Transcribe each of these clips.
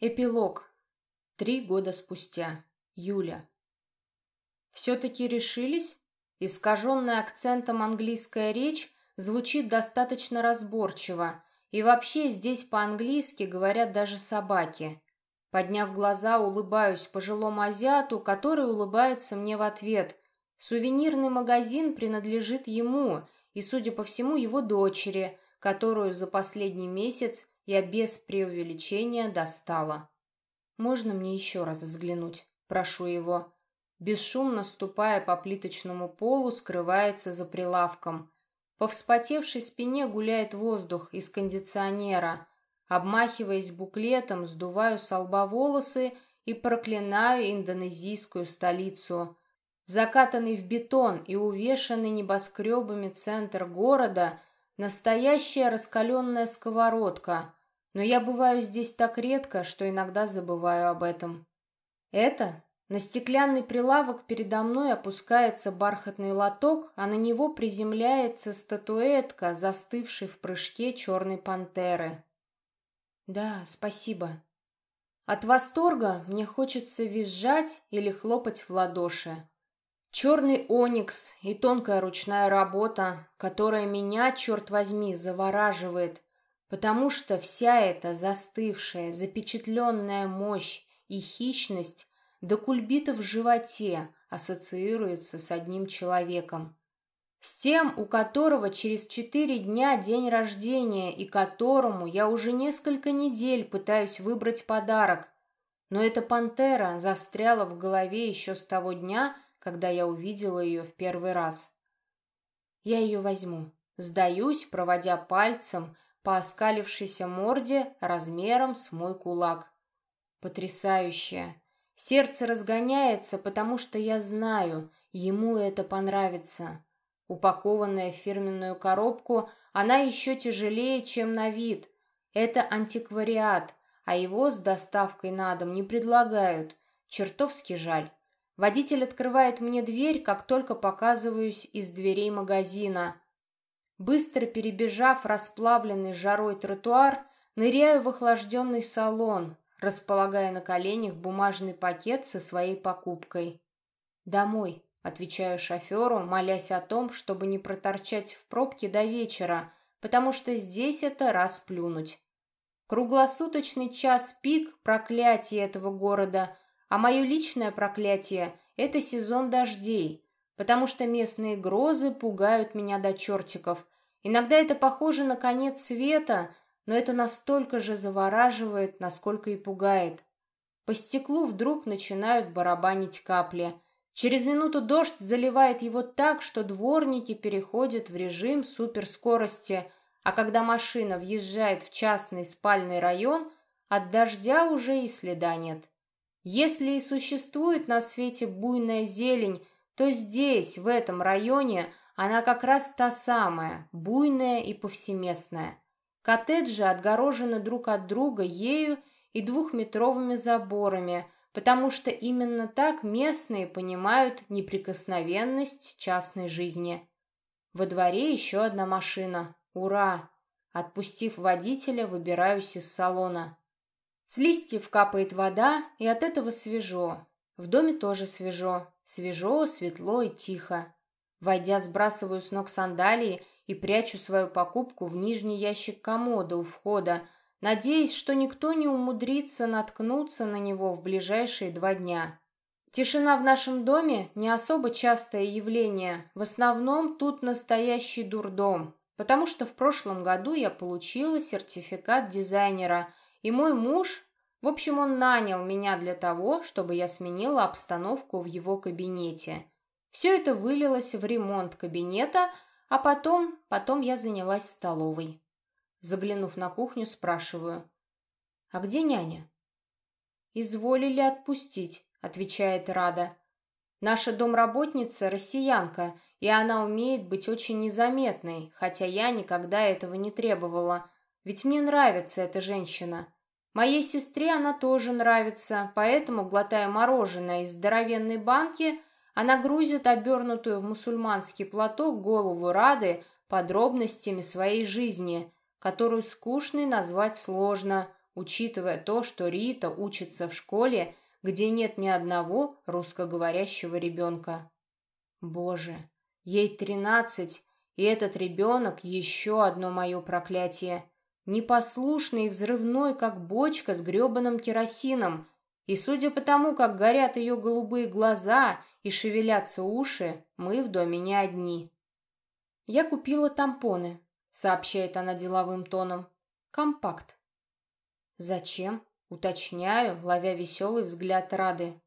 Эпилог. Три года спустя. Юля. Все-таки решились? Искаженная акцентом английская речь звучит достаточно разборчиво, и вообще здесь по-английски говорят даже собаки. Подняв глаза, улыбаюсь пожилому азиату, который улыбается мне в ответ. Сувенирный магазин принадлежит ему и, судя по всему, его дочери, которую за последний месяц я без преувеличения достала. «Можно мне еще раз взглянуть?» Прошу его. Бесшумно ступая по плиточному полу, скрывается за прилавком. По вспотевшей спине гуляет воздух из кондиционера. Обмахиваясь буклетом, сдуваю с лба волосы и проклинаю индонезийскую столицу. Закатанный в бетон и увешанный небоскребами центр города — настоящая раскаленная сковородка — но я бываю здесь так редко, что иногда забываю об этом. Это на стеклянный прилавок передо мной опускается бархатный лоток, а на него приземляется статуэтка, застывшей в прыжке черной пантеры. Да, спасибо. От восторга мне хочется визжать или хлопать в ладоши. Черный оникс и тонкая ручная работа, которая меня, черт возьми, завораживает, потому что вся эта застывшая, запечатленная мощь и хищность до кульбита в животе ассоциируется с одним человеком. С тем, у которого через четыре дня день рождения и которому я уже несколько недель пытаюсь выбрать подарок. Но эта пантера застряла в голове еще с того дня, когда я увидела ее в первый раз. Я ее возьму. Сдаюсь, проводя пальцем по оскалившейся морде размером с мой кулак. Потрясающее. Сердце разгоняется, потому что я знаю, ему это понравится. Упакованная в фирменную коробку, она еще тяжелее, чем на вид. Это антиквариат, а его с доставкой на дом не предлагают. Чертовски жаль. Водитель открывает мне дверь, как только показываюсь из дверей магазина. Быстро перебежав расплавленный жарой тротуар, ныряю в охлажденный салон, располагая на коленях бумажный пакет со своей покупкой. «Домой», — отвечаю шоферу, молясь о том, чтобы не проторчать в пробке до вечера, потому что здесь это расплюнуть. Круглосуточный час пик — проклятие этого города, а мое личное проклятие — это сезон дождей — потому что местные грозы пугают меня до чертиков. Иногда это похоже на конец света, но это настолько же завораживает, насколько и пугает. По стеклу вдруг начинают барабанить капли. Через минуту дождь заливает его так, что дворники переходят в режим суперскорости, а когда машина въезжает в частный спальный район, от дождя уже и следа нет. Если и существует на свете буйная зелень, то здесь, в этом районе, она как раз та самая, буйная и повсеместная. Коттеджи отгорожены друг от друга ею и двухметровыми заборами, потому что именно так местные понимают неприкосновенность частной жизни. Во дворе еще одна машина. Ура! Отпустив водителя, выбираюсь из салона. С листьев капает вода, и от этого свежо. В доме тоже свежо. Свежо, светло и тихо. Войдя, сбрасываю с ног сандалии и прячу свою покупку в нижний ящик комода у входа, надеясь, что никто не умудрится наткнуться на него в ближайшие два дня. Тишина в нашем доме не особо частое явление, в основном тут настоящий дурдом, потому что в прошлом году я получила сертификат дизайнера, и мой муж в общем, он нанял меня для того, чтобы я сменила обстановку в его кабинете. Все это вылилось в ремонт кабинета, а потом, потом я занялась столовой. Заглянув на кухню, спрашиваю, «А где няня?» «Изволили отпустить», — отвечает Рада. «Наша домработница — россиянка, и она умеет быть очень незаметной, хотя я никогда этого не требовала, ведь мне нравится эта женщина». Моей сестре она тоже нравится, поэтому, глотая мороженое из здоровенной банки, она грузит обернутую в мусульманский платок голову Рады подробностями своей жизни, которую скучной назвать сложно, учитывая то, что Рита учится в школе, где нет ни одного русскоговорящего ребенка. Боже, ей тринадцать, и этот ребенок еще одно мое проклятие. Непослушный и взрывной, как бочка с гребаным керосином. И судя по тому, как горят ее голубые глаза и шевелятся уши, мы в доме не одни. «Я купила тампоны», — сообщает она деловым тоном. «Компакт». «Зачем?» — уточняю, ловя веселый взгляд Рады.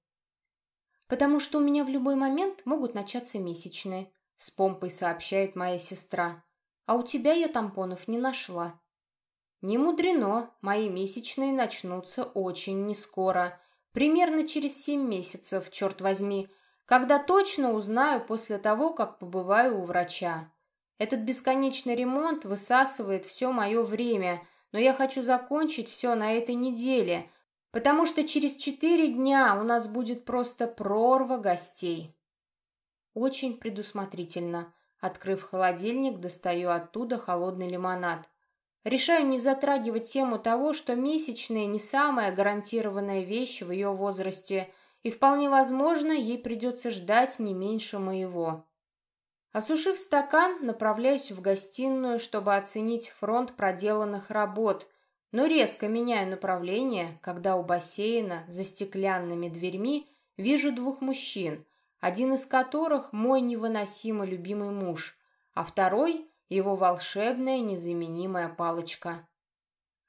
«Потому что у меня в любой момент могут начаться месячные», — с помпой сообщает моя сестра. «А у тебя я тампонов не нашла». «Не мудрено, мои месячные начнутся очень нескоро, примерно через семь месяцев, черт возьми, когда точно узнаю после того, как побываю у врача. Этот бесконечный ремонт высасывает все мое время, но я хочу закончить все на этой неделе, потому что через четыре дня у нас будет просто прорва гостей. Очень предусмотрительно. Открыв холодильник, достаю оттуда холодный лимонад. Решаю не затрагивать тему того, что месячные не самая гарантированная вещь в ее возрасте, и вполне возможно, ей придется ждать не меньше моего. Осушив стакан, направляюсь в гостиную, чтобы оценить фронт проделанных работ, но резко меняю направление, когда у бассейна за стеклянными дверьми вижу двух мужчин, один из которых мой невыносимо любимый муж, а второй — его волшебная незаменимая палочка.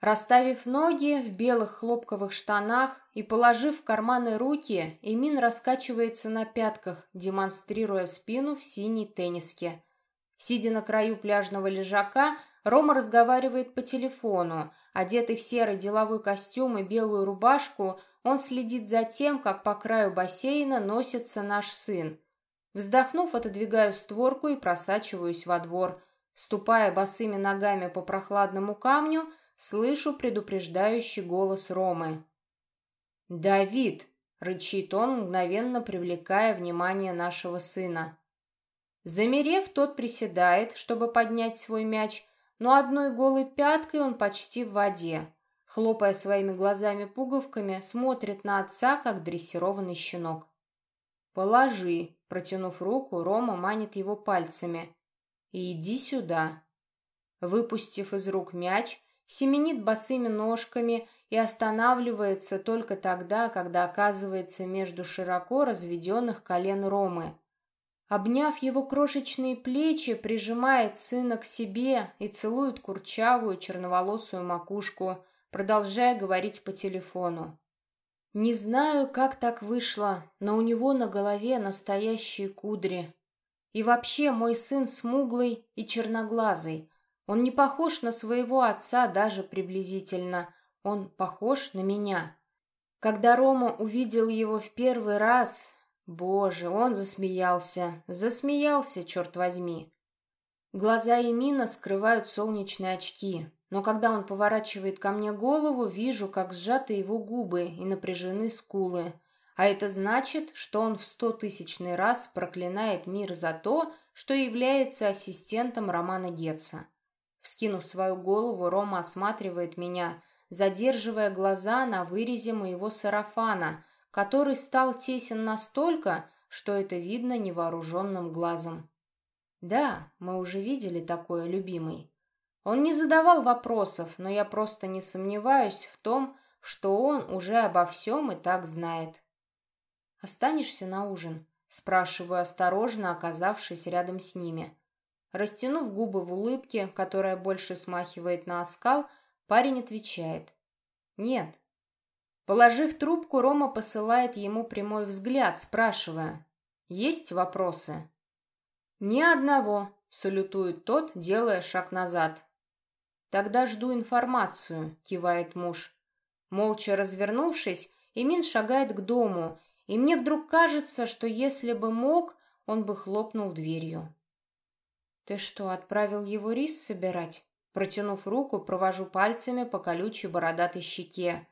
Расставив ноги в белых хлопковых штанах и положив в карманы руки, Эмин раскачивается на пятках, демонстрируя спину в синей тенниске. Сидя на краю пляжного лежака, Рома разговаривает по телефону. Одетый в серый деловой костюм и белую рубашку, он следит за тем, как по краю бассейна носится наш сын. Вздохнув, отодвигаю створку и просачиваюсь во двор. Ступая босыми ногами по прохладному камню, слышу предупреждающий голос Ромы. «Давид!» — рычит он, мгновенно привлекая внимание нашего сына. Замерев, тот приседает, чтобы поднять свой мяч, но одной голой пяткой он почти в воде. Хлопая своими глазами-пуговками, смотрит на отца, как дрессированный щенок. «Положи», — протянув руку, Рома манит его пальцами. «И иди сюда». Выпустив из рук мяч, семенит босыми ножками и останавливается только тогда, когда оказывается между широко разведенных колен Ромы. Обняв его крошечные плечи, прижимает сына к себе и целует курчавую черноволосую макушку, продолжая говорить по телефону. Не знаю, как так вышло, но у него на голове настоящие кудри. И вообще мой сын смуглый и черноглазый, он не похож на своего отца даже приблизительно. Он похож на меня. Когда Рома увидел его в первый раз... Боже, он засмеялся. Засмеялся, черт возьми. Глаза Эмина скрывают солнечные очки, но когда он поворачивает ко мне голову, вижу, как сжаты его губы и напряжены скулы. А это значит, что он в стотысячный раз проклинает мир за то, что является ассистентом Романа Гетца. Вскинув свою голову, Рома осматривает меня, задерживая глаза на вырезе моего сарафана, который стал тесен настолько, что это видно невооруженным глазом. Да, мы уже видели такое, любимый. Он не задавал вопросов, но я просто не сомневаюсь в том, что он уже обо всем и так знает. «Останешься на ужин?» – спрашиваю осторожно, оказавшись рядом с ними. Растянув губы в улыбке, которая больше смахивает на оскал, парень отвечает. «Нет». Положив трубку, Рома посылает ему прямой взгляд, спрашивая. «Есть вопросы?» «Ни одного», — салютует тот, делая шаг назад. «Тогда жду информацию», — кивает муж. Молча развернувшись, Эмин шагает к дому, и мне вдруг кажется, что если бы мог, он бы хлопнул дверью. «Ты что, отправил его рис собирать?» Протянув руку, провожу пальцами по колючей бородатой щеке.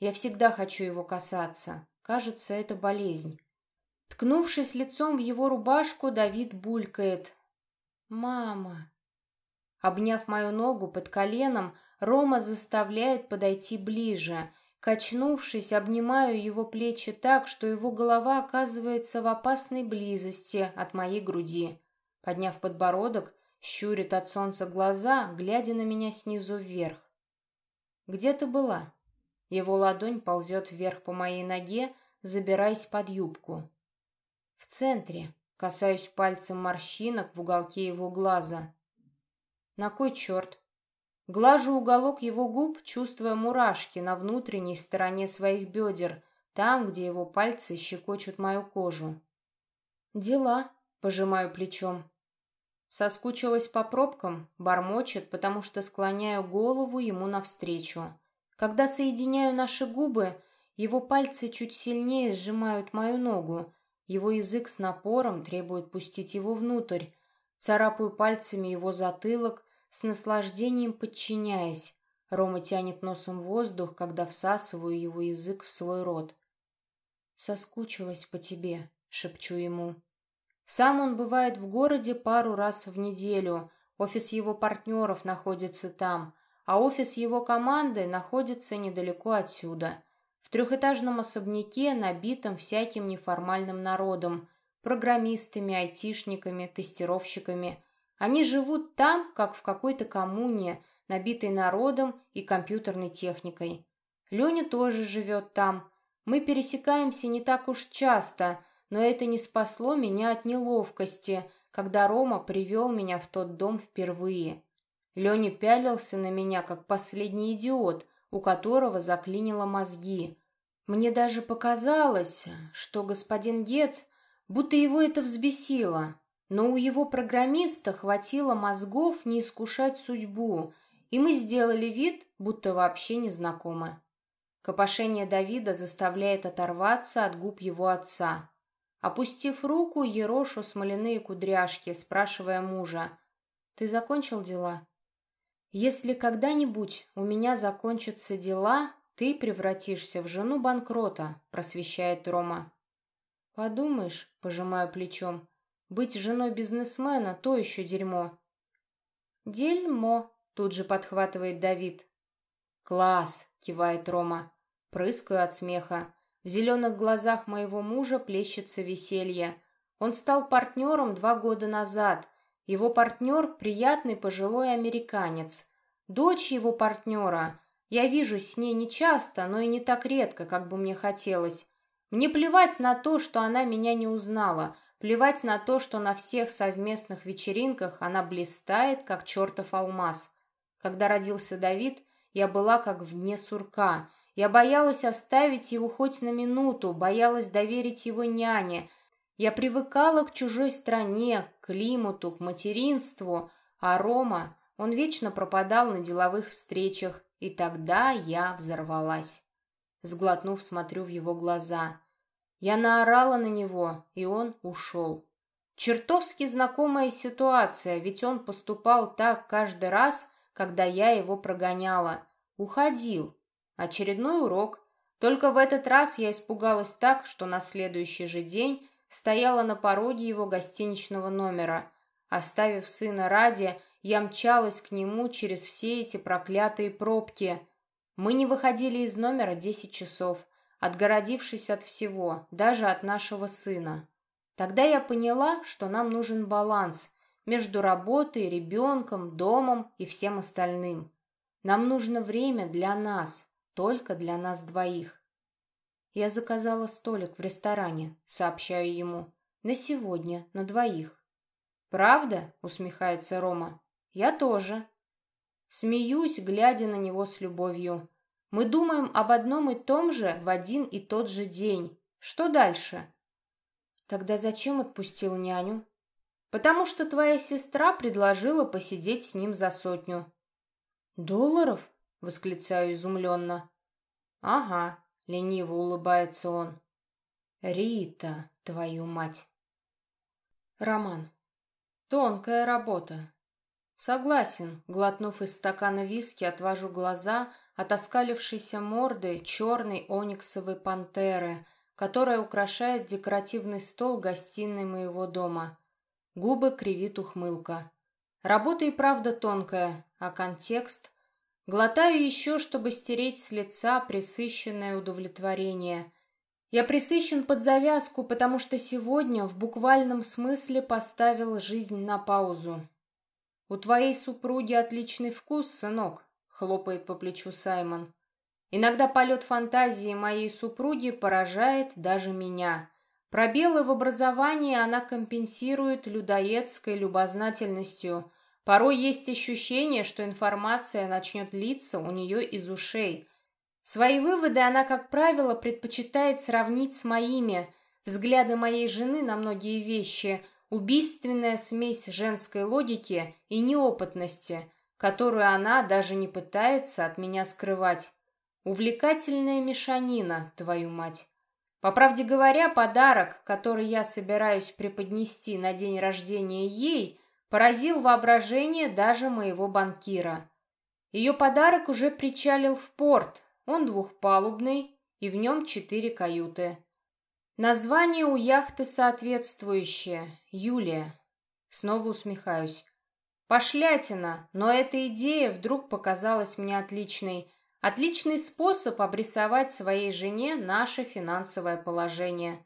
Я всегда хочу его касаться. Кажется, это болезнь. Ткнувшись лицом в его рубашку, Давид булькает. «Мама!» Обняв мою ногу под коленом, Рома заставляет подойти ближе. Качнувшись, обнимаю его плечи так, что его голова оказывается в опасной близости от моей груди. Подняв подбородок, щурит от солнца глаза, глядя на меня снизу вверх. «Где ты была?» Его ладонь ползет вверх по моей ноге, забираясь под юбку. «В центре», касаюсь пальцем морщинок в уголке его глаза. «На кой черт?» Глажу уголок его губ, чувствуя мурашки на внутренней стороне своих бедер, там, где его пальцы щекочут мою кожу. «Дела», — пожимаю плечом. Соскучилась по пробкам, бормочет, потому что склоняю голову ему навстречу. Когда соединяю наши губы, его пальцы чуть сильнее сжимают мою ногу, его язык с напором требует пустить его внутрь. Царапаю пальцами его затылок, с наслаждением подчиняясь. Рома тянет носом воздух, когда всасываю его язык в свой рот. «Соскучилась по тебе», — шепчу ему. Сам он бывает в городе пару раз в неделю. Офис его партнеров находится там, а офис его команды находится недалеко отсюда. В трехэтажном особняке, набитом всяким неформальным народом, программистами, айтишниками, тестировщиками — они живут там, как в какой-то коммуне, набитой народом и компьютерной техникой. Леня тоже живет там. Мы пересекаемся не так уж часто, но это не спасло меня от неловкости, когда Рома привел меня в тот дом впервые. Леня пялился на меня, как последний идиот, у которого заклинило мозги. Мне даже показалось, что господин Гец, будто его это взбесило, но у его программиста хватило мозгов не искушать судьбу, и мы сделали вид, будто вообще не знакомы. Копошение Давида заставляет оторваться от губ его отца. Опустив руку, ерошу смоляные кудряшки, спрашивая мужа, «Ты закончил дела?» «Если когда-нибудь у меня закончатся дела, ты превратишься в жену банкрота», — просвещает Рома. «Подумаешь», — пожимаю плечом, быть женой бизнесмена — то еще дерьмо. «Дерьмо», — тут же подхватывает Давид. «Класс!» — кивает Рома. Прыскаю от смеха. В зеленых глазах моего мужа плещется веселье. Он стал партнером два года назад. Его партнер — приятный пожилой американец. Дочь его партнера. Я вижусь с ней не часто, но и не так редко, как бы мне хотелось. Мне плевать на то, что она меня не узнала. Плевать на то, что на всех совместных вечеринках она блистает, как чертов алмаз. Когда родился Давид, я была как вне сурка. Я боялась оставить его хоть на минуту, боялась доверить его няне. Я привыкала к чужой стране, к климату, к материнству, а Рома, он вечно пропадал на деловых встречах, и тогда я взорвалась. Сглотнув, смотрю в его глаза. Я наорала на него, и он ушел. Чертовски знакомая ситуация, ведь он поступал так каждый раз, когда я его прогоняла. Уходил. Очередной урок. Только в этот раз я испугалась так, что на следующий же день стояла на пороге его гостиничного номера. Оставив сына ради, я мчалась к нему через все эти проклятые пробки. Мы не выходили из номера десять часов отгородившись от всего, даже от нашего сына. Тогда я поняла, что нам нужен баланс между работой, ребенком, домом и всем остальным. Нам нужно время для нас, только для нас двоих. Я заказала столик в ресторане, сообщаю ему. На сегодня, на двоих. «Правда?» — усмехается Рома. «Я тоже». Смеюсь, глядя на него с любовью. Мы думаем об одном и том же в один и тот же день. Что дальше? Тогда зачем отпустил няню? Потому что твоя сестра предложила посидеть с ним за сотню. Долларов? Восклицаю изумленно. Ага, лениво улыбается он. Рита, твою мать. Роман. Тонкая работа. Согласен, глотнув из стакана виски, отвожу глаза, от оскалившейся морды черной ониксовой пантеры, которая украшает декоративный стол гостиной моего дома. Губы кривит ухмылка. Работа и правда тонкая, а контекст... Глотаю еще, чтобы стереть с лица присыщенное удовлетворение. Я присыщен под завязку, потому что сегодня в буквальном смысле поставил жизнь на паузу. «У твоей супруги отличный вкус, сынок», — хлопает по плечу Саймон. «Иногда полет фантазии моей супруги поражает даже меня. Пробелы в образовании она компенсирует людоедской любознательностью. Порой есть ощущение, что информация начнет литься у нее из ушей. Свои выводы она, как правило, предпочитает сравнить с моими. Взгляды моей жены на многие вещи – убийственная смесь женской логики и неопытности, которую она даже не пытается от меня скрывать. Увлекательная мешанина, твою мать. По правде говоря, подарок, который я собираюсь преподнести на день рождения ей, поразил воображение даже моего банкира. Ее подарок уже причалил в порт, он двухпалубный, и в нем четыре каюты. Название у яхты соответствующее — Юлия. Снова усмехаюсь. Пошлятина, но эта идея вдруг показалась мне отличной — Отличный способ обрисовать своей жене наше финансовое положение.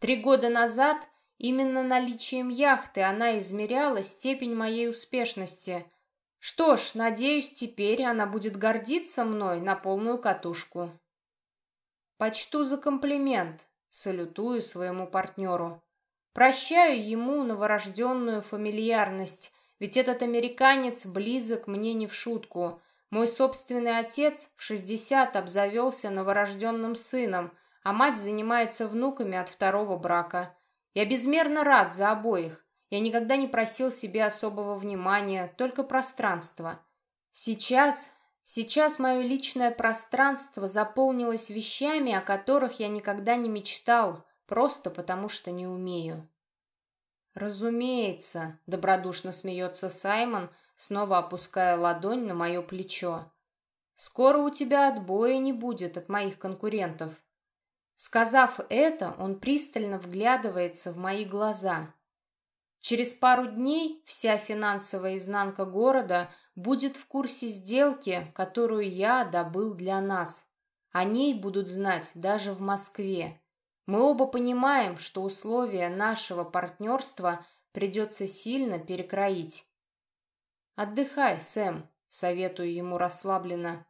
Три года назад именно наличием яхты она измеряла степень моей успешности. Что ж, надеюсь, теперь она будет гордиться мной на полную катушку. Почту за комплимент, салютую своему партнеру. Прощаю ему новорожденную фамильярность, ведь этот американец близок мне не в шутку — мой собственный отец в 60 обзавелся новорожденным сыном, а мать занимается внуками от второго брака. Я безмерно рад за обоих. Я никогда не просил себе особого внимания, только пространства. Сейчас, сейчас мое личное пространство заполнилось вещами, о которых я никогда не мечтал, просто потому что не умею. «Разумеется», — добродушно смеется Саймон, — снова опуская ладонь на мое плечо. «Скоро у тебя отбоя не будет от моих конкурентов». Сказав это, он пристально вглядывается в мои глаза. Через пару дней вся финансовая изнанка города будет в курсе сделки, которую я добыл для нас. О ней будут знать даже в Москве. Мы оба понимаем, что условия нашего партнерства придется сильно перекроить. «Отдыхай, Сэм», — советую ему расслабленно.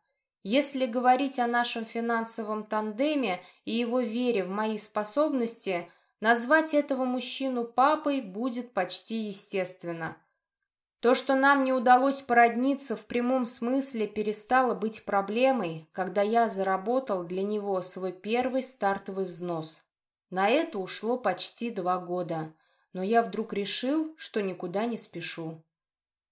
«Если говорить о нашем финансовом тандеме и его вере в мои способности, назвать этого мужчину папой будет почти естественно». То, что нам не удалось породниться в прямом смысле, перестало быть проблемой, когда я заработал для него свой первый стартовый взнос. На это ушло почти два года, но я вдруг решил, что никуда не спешу.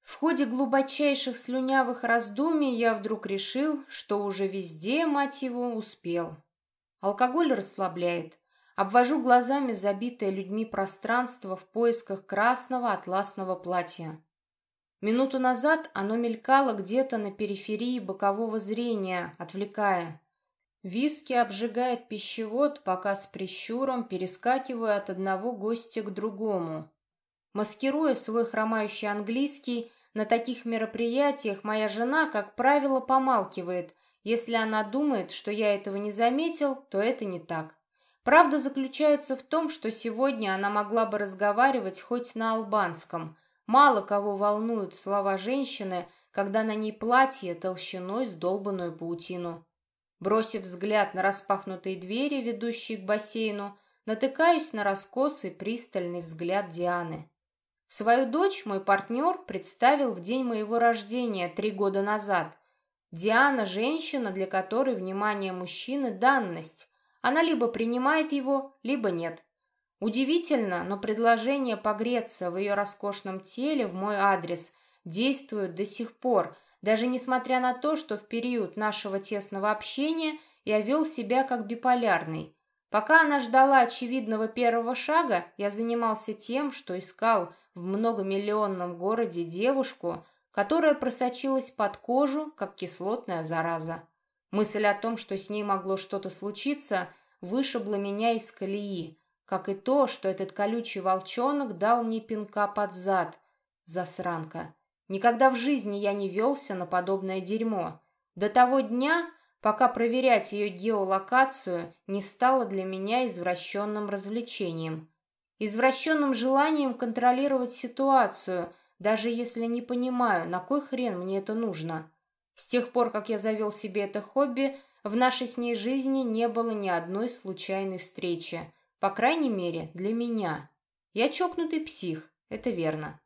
В ходе глубочайших слюнявых раздумий я вдруг решил, что уже везде, мать его, успел. Алкоголь расслабляет. Обвожу глазами забитое людьми пространство в поисках красного атласного платья. Минуту назад оно мелькало где-то на периферии бокового зрения, отвлекая. Виски обжигает пищевод, пока с прищуром перескакиваю от одного гостя к другому. Маскируя свой хромающий английский, на таких мероприятиях моя жена, как правило, помалкивает. Если она думает, что я этого не заметил, то это не так. Правда заключается в том, что сегодня она могла бы разговаривать хоть на албанском. Мало кого волнуют слова женщины, когда на ней платье толщиной с долбанную паутину. Бросив взгляд на распахнутые двери, ведущие к бассейну, натыкаюсь на раскосый пристальный взгляд Дианы. Свою дочь мой партнер представил в день моего рождения три года назад. Диана – женщина, для которой внимание мужчины – данность. Она либо принимает его, либо нет. Удивительно, но предложение погреться в ее роскошном теле в мой адрес действует до сих пор, даже несмотря на то, что в период нашего тесного общения я вел себя как биполярный. Пока она ждала очевидного первого шага, я занимался тем, что искал – в многомиллионном городе девушку, которая просочилась под кожу, как кислотная зараза. Мысль о том, что с ней могло что-то случиться, вышибла меня из колеи, как и то, что этот колючий волчонок дал мне пинка под зад. Засранка. Никогда в жизни я не велся на подобное дерьмо. До того дня, пока проверять ее геолокацию не стало для меня извращенным развлечением. Извращенным желанием контролировать ситуацию, даже если не понимаю, на кой хрен мне это нужно. С тех пор, как я завел себе это хобби, в нашей с ней жизни не было ни одной случайной встречи. По крайней мере, для меня. Я чокнутый псих, это верно.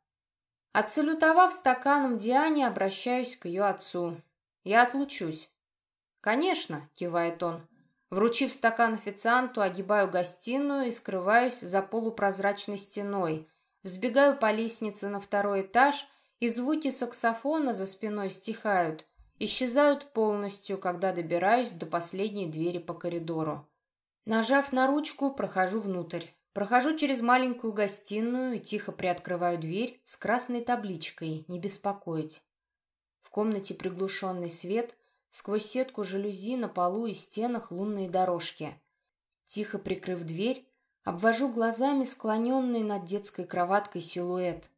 Отсалютовав стаканом Диане, обращаюсь к ее отцу. Я отлучусь. «Конечно», — кивает он. Вручив стакан официанту, огибаю гостиную и скрываюсь за полупрозрачной стеной. Взбегаю по лестнице на второй этаж, и звуки саксофона за спиной стихают. Исчезают полностью, когда добираюсь до последней двери по коридору. Нажав на ручку, прохожу внутрь. Прохожу через маленькую гостиную и тихо приоткрываю дверь с красной табличкой «Не беспокоить». В комнате приглушенный свет, сквозь сетку жалюзи на полу и стенах лунные дорожки. Тихо прикрыв дверь, обвожу глазами склоненный над детской кроваткой силуэт.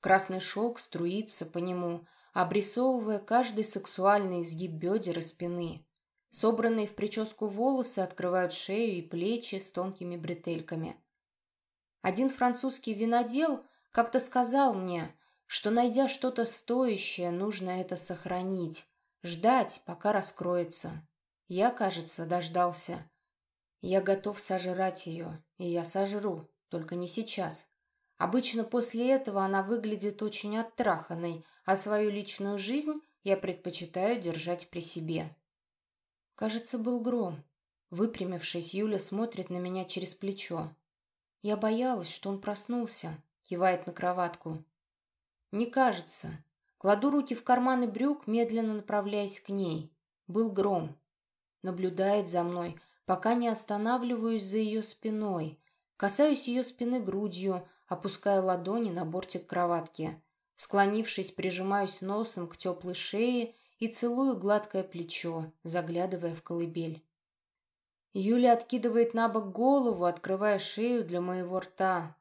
Красный шелк струится по нему, обрисовывая каждый сексуальный изгиб бедер и спины. Собранные в прическу волосы открывают шею и плечи с тонкими бретельками. Один французский винодел как-то сказал мне, что, найдя что-то стоящее, нужно это сохранить, ждать, пока раскроется. Я, кажется, дождался. Я готов сожрать ее, и я сожру, только не сейчас. Обычно после этого она выглядит очень оттраханной, а свою личную жизнь я предпочитаю держать при себе. Кажется, был гром. Выпрямившись, Юля смотрит на меня через плечо. Я боялась, что он проснулся, кивает на кроватку. Не кажется. Кладу руки в карманы брюк, медленно направляясь к ней. Был гром. Наблюдает за мной, пока не останавливаюсь за ее спиной. Касаюсь ее спины грудью, опуская ладони на бортик кроватки. Склонившись, прижимаюсь носом к теплой шее и целую гладкое плечо, заглядывая в колыбель. Юля откидывает на бок голову, открывая шею для моего рта.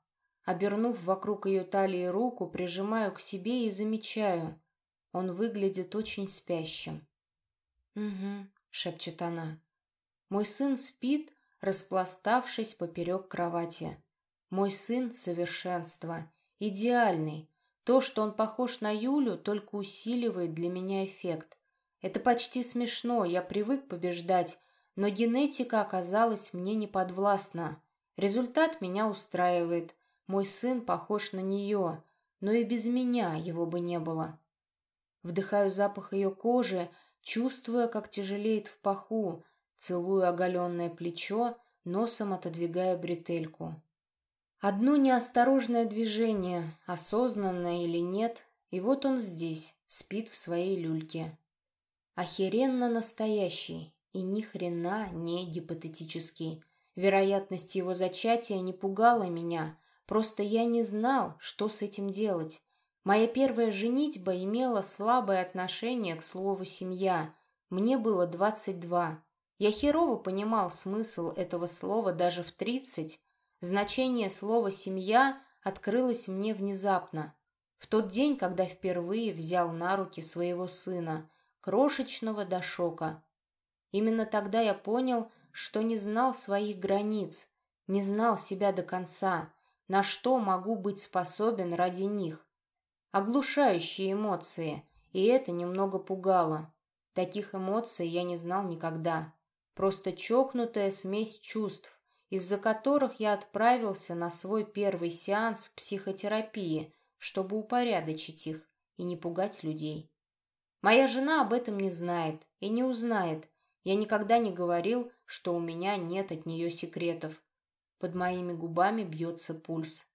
Обернув вокруг ее талии руку, прижимаю к себе и замечаю. Он выглядит очень спящим. «Угу», — шепчет она. «Мой сын спит, распластавшись поперек кровати. Мой сын — совершенство, идеальный, то, что он похож на Юлю, только усиливает для меня эффект. Это почти смешно, я привык побеждать, но генетика оказалась мне неподвластна. Результат меня устраивает. Мой сын похож на нее, но и без меня его бы не было. Вдыхаю запах ее кожи, чувствуя, как тяжелеет в паху, целую оголенное плечо, носом отодвигая бретельку. Одно неосторожное движение, осознанное или нет, и вот он здесь, спит в своей люльке. Охеренно настоящий и ни хрена не гипотетический. Вероятность его зачатия не пугала меня, просто я не знал, что с этим делать. Моя первая женитьба имела слабое отношение к слову «семья». Мне было двадцать два. Я херово понимал смысл этого слова даже в тридцать, Значение слова «семья» открылось мне внезапно. В тот день, когда впервые взял на руки своего сына, крошечного до шока. Именно тогда я понял, что не знал своих границ, не знал себя до конца, на что могу быть способен ради них. Оглушающие эмоции, и это немного пугало. Таких эмоций я не знал никогда. Просто чокнутая смесь чувств, из-за которых я отправился на свой первый сеанс психотерапии, чтобы упорядочить их и не пугать людей. Моя жена об этом не знает и не узнает. Я никогда не говорил, что у меня нет от нее секретов. Под моими губами бьется пульс.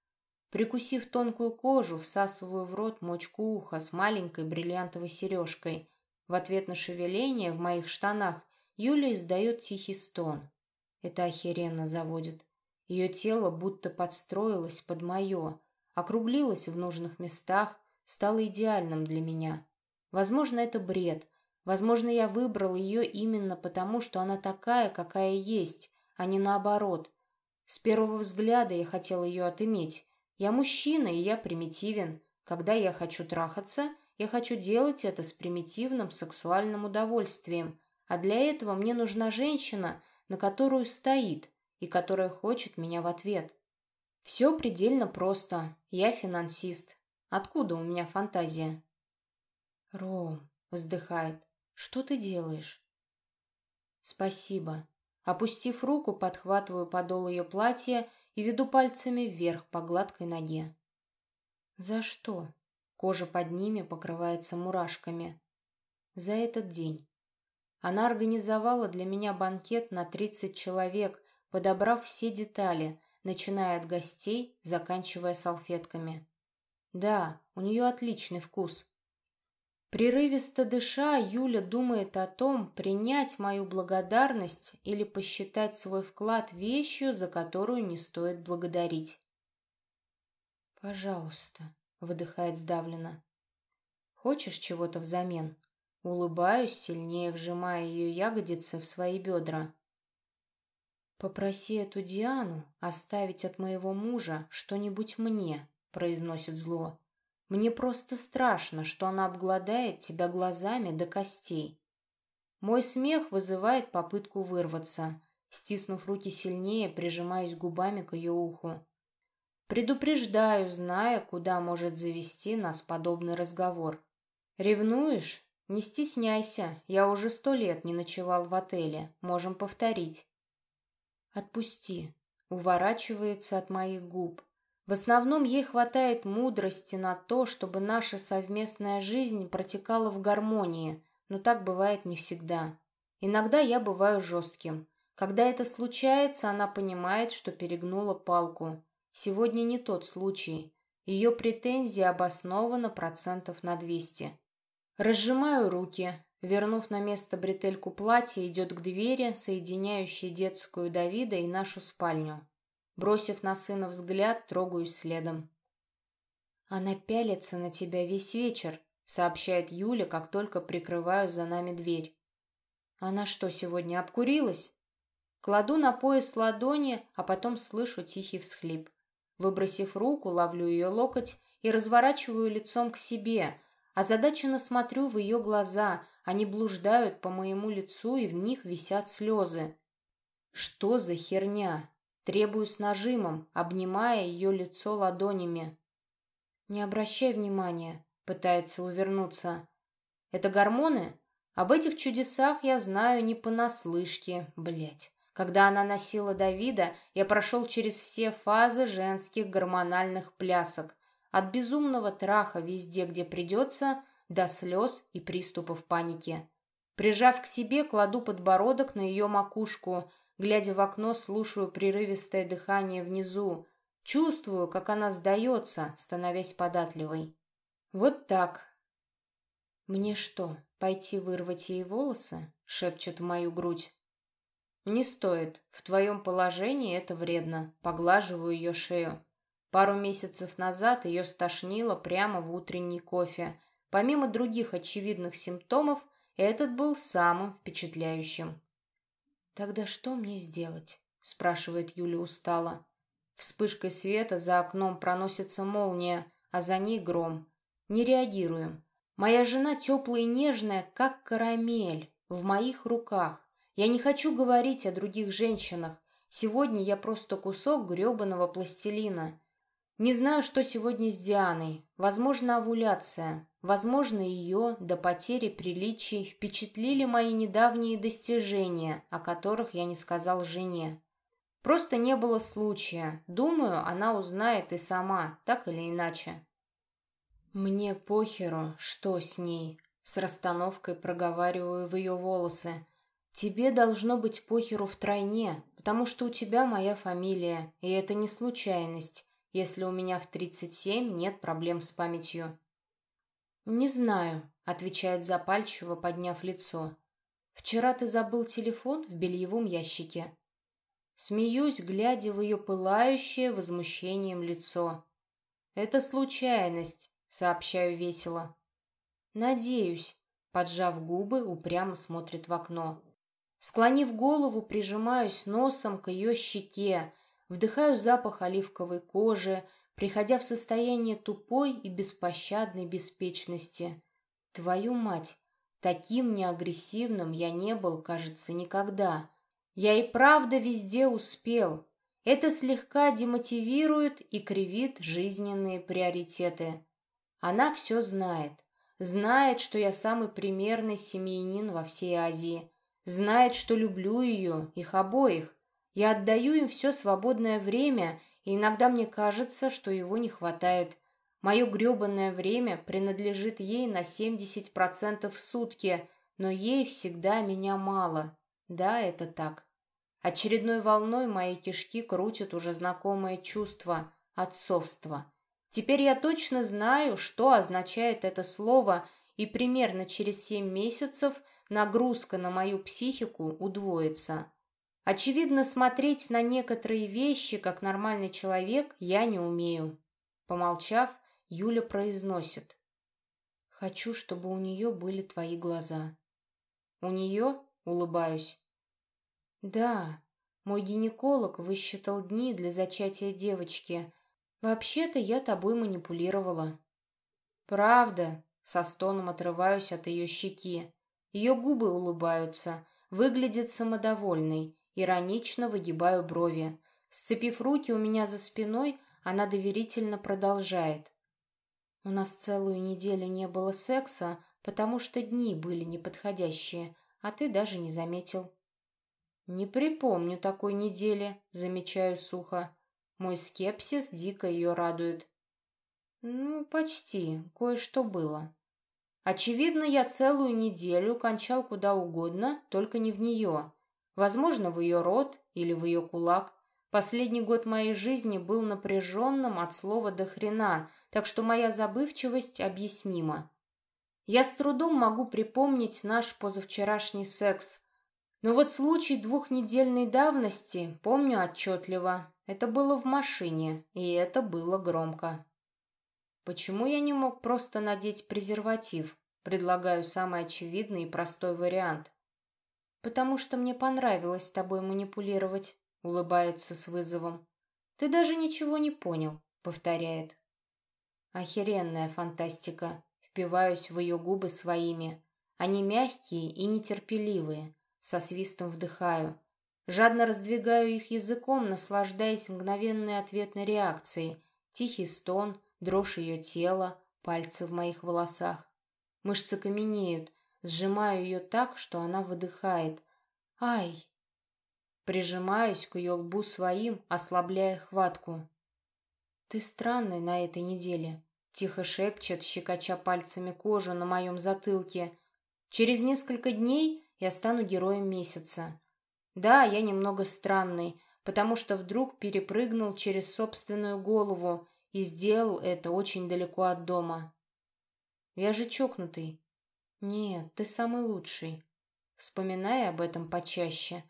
Прикусив тонкую кожу, всасываю в рот мочку уха с маленькой бриллиантовой сережкой. В ответ на шевеление в моих штанах Юля издает тихий стон. Это охеренно заводит. Ее тело будто подстроилось под мое, округлилось в нужных местах, стало идеальным для меня. Возможно, это бред. Возможно, я выбрал ее именно потому, что она такая, какая есть, а не наоборот. С первого взгляда я хотел ее отыметь. Я мужчина, и я примитивен. Когда я хочу трахаться, Я хочу делать это с примитивным сексуальным удовольствием, а для этого мне нужна женщина, на которую стоит и которая хочет меня в ответ. Все предельно просто. Я финансист. Откуда у меня фантазия? Ром, вздыхает. Что ты делаешь? Спасибо. Опустив руку, подхватываю подол ее платья и веду пальцами вверх по гладкой ноге. За что? Кожа под ними покрывается мурашками. За этот день. Она организовала для меня банкет на 30 человек, подобрав все детали, начиная от гостей, заканчивая салфетками. Да, у нее отличный вкус. Прерывисто дыша, Юля думает о том, принять мою благодарность или посчитать свой вклад вещью, за которую не стоит благодарить. «Пожалуйста», — выдыхает сдавленно. «Хочешь чего-то взамен?» Улыбаюсь, сильнее вжимая ее ягодицы в свои бедра. «Попроси эту Диану оставить от моего мужа что-нибудь мне», — произносит зло. «Мне просто страшно, что она обгладает тебя глазами до костей». Мой смех вызывает попытку вырваться. Стиснув руки сильнее, прижимаюсь губами к ее уху. Предупреждаю, зная, куда может завести нас подобный разговор. «Ревнуешь?» «Не стесняйся, я уже сто лет не ночевал в отеле, можем повторить». «Отпусти», — уворачивается от моих губ. В основном ей хватает мудрости на то, чтобы наша совместная жизнь протекала в гармонии, но так бывает не всегда. Иногда я бываю жестким. Когда это случается, она понимает, что перегнула палку. Сегодня не тот случай. Ее претензии обоснованы процентов на двести. Разжимаю руки. Вернув на место бретельку платья, идет к двери, соединяющей детскую Давида и нашу спальню. Бросив на сына взгляд, трогаюсь следом. «Она пялится на тебя весь вечер», — сообщает Юля, как только прикрываю за нами дверь. «Она что, сегодня обкурилась?» Кладу на пояс ладони, а потом слышу тихий всхлип. Выбросив руку, ловлю ее локоть и разворачиваю лицом к себе, Озадаченно смотрю в ее глаза, они блуждают по моему лицу, и в них висят слезы. Что за херня? Требую с нажимом, обнимая ее лицо ладонями. Не обращай внимания, пытается увернуться. Это гормоны? Об этих чудесах я знаю не понаслышке, блять. Когда она носила Давида, я прошел через все фазы женских гормональных плясок. От безумного траха везде, где придется, до слез и приступов паники. Прижав к себе, кладу подбородок на ее макушку, глядя в окно, слушаю прерывистое дыхание внизу. Чувствую, как она сдается, становясь податливой. Вот так. «Мне что, пойти вырвать ей волосы?» — шепчет в мою грудь. «Не стоит. В твоем положении это вредно». Поглаживаю ее шею. Пару месяцев назад ее стошнило прямо в утренний кофе. Помимо других очевидных симптомов, этот был самым впечатляющим. «Тогда что мне сделать?» – спрашивает Юля устало. Вспышкой света за окном проносится молния, а за ней гром. Не реагируем. Моя жена теплая и нежная, как карамель, в моих руках. Я не хочу говорить о других женщинах. Сегодня я просто кусок гребаного пластилина. Не знаю, что сегодня с Дианой. Возможно, овуляция. Возможно, ее до потери приличий впечатлили мои недавние достижения, о которых я не сказал жене. Просто не было случая. Думаю, она узнает и сама, так или иначе. Мне похеру, что с ней. С расстановкой проговариваю в ее волосы. Тебе должно быть похеру втройне, потому что у тебя моя фамилия, и это не случайность если у меня в 37 нет проблем с памятью. «Не знаю», — отвечает запальчиво, подняв лицо. «Вчера ты забыл телефон в бельевом ящике». Смеюсь, глядя в ее пылающее возмущением лицо. «Это случайность», — сообщаю весело. «Надеюсь», — поджав губы, упрямо смотрит в окно. Склонив голову, прижимаюсь носом к ее щеке, Вдыхаю запах оливковой кожи, приходя в состояние тупой и беспощадной беспечности. Твою мать, таким неагрессивным я не был, кажется, никогда. Я и правда везде успел. Это слегка демотивирует и кривит жизненные приоритеты. Она все знает. Знает, что я самый примерный семьянин во всей Азии. Знает, что люблю ее, их обоих. Я отдаю им все свободное время, и иногда мне кажется, что его не хватает. Мое гребанное время принадлежит ей на 70% в сутки, но ей всегда меня мало. Да, это так. Очередной волной мои кишки крутят уже знакомое чувство – отцовство. Теперь я точно знаю, что означает это слово, и примерно через семь месяцев нагрузка на мою психику удвоится. Очевидно, смотреть на некоторые вещи, как нормальный человек, я не умею. Помолчав, Юля произносит. «Хочу, чтобы у нее были твои глаза». «У нее?» — улыбаюсь. Да, мой гинеколог высчитал дни для зачатия девочки. Вообще-то я тобой манипулировала. Правда, со стоном отрываюсь от ее щеки. Ее губы улыбаются, выглядит самодовольной, иронично выгибаю брови. Сцепив руки у меня за спиной, она доверительно продолжает. У нас целую неделю не было секса, потому что дни были неподходящие, а ты даже не заметил. «Не припомню такой недели», — замечаю сухо. Мой скепсис дико ее радует. «Ну, почти. Кое-что было». Очевидно, я целую неделю кончал куда угодно, только не в нее. Возможно, в ее рот или в ее кулак. Последний год моей жизни был напряженным от слова «до хрена», так что моя забывчивость объяснима. Я с трудом могу припомнить наш позавчерашний секс, но вот случай двухнедельной давности помню отчетливо. Это было в машине, и это было громко. Почему я не мог просто надеть презерватив? Предлагаю самый очевидный и простой вариант. Потому что мне понравилось с тобой манипулировать, улыбается с вызовом. Ты даже ничего не понял, повторяет. Охеренная фантастика. Впиваюсь в ее губы своими. Они мягкие и нетерпеливые. Со свистом вдыхаю. Жадно раздвигаю их языком, наслаждаясь мгновенной ответной реакцией. Тихий стон, дрожь ее тела, пальцы в моих волосах. Мышцы каменеют. Сжимаю ее так, что она выдыхает. «Ай!» Прижимаюсь к ее лбу своим, ослабляя хватку. «Ты странный на этой неделе», — тихо шепчет, щекоча пальцами кожу на моем затылке. «Через несколько дней я стану героем месяца. Да, я немного странный, потому что вдруг перепрыгнул через собственную голову и сделал это очень далеко от дома. Я же чокнутый. Нет, ты самый лучший. Вспоминая об этом почаще.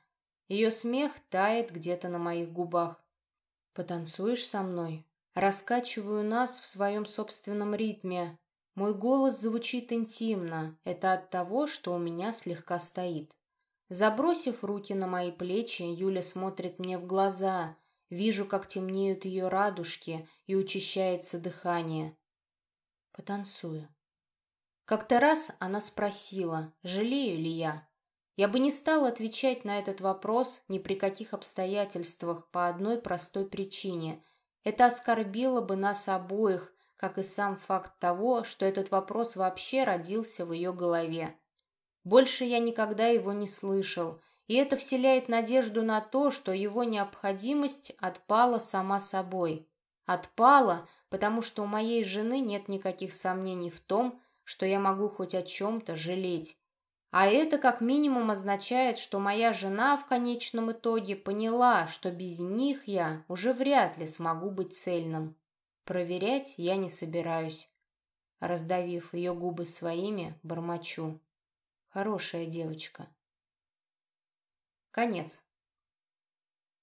Ее смех тает где-то на моих губах. Потанцуешь со мной? Раскачиваю нас в своем собственном ритме, мой голос звучит интимно. Это от того, что у меня слегка стоит. Забросив руки на мои плечи, Юля смотрит мне в глаза. Вижу, как темнеют ее радужки и учащается дыхание. Потанцую. Как-то раз она спросила, жалею ли я. Я бы не стал отвечать на этот вопрос ни при каких обстоятельствах по одной простой причине. Это оскорбило бы нас обоих, как и сам факт того, что этот вопрос вообще родился в ее голове. Больше я никогда его не слышал, и это вселяет надежду на то, что его необходимость отпала сама собой. Отпала, потому что у моей жены нет никаких сомнений в том, что я могу хоть о чем-то жалеть. А это как минимум означает, что моя жена в конечном итоге поняла, что без них я уже вряд ли смогу быть цельным. Проверять я не собираюсь. Раздавив ее губы своими, бормочу. Хорошая девочка. Конец.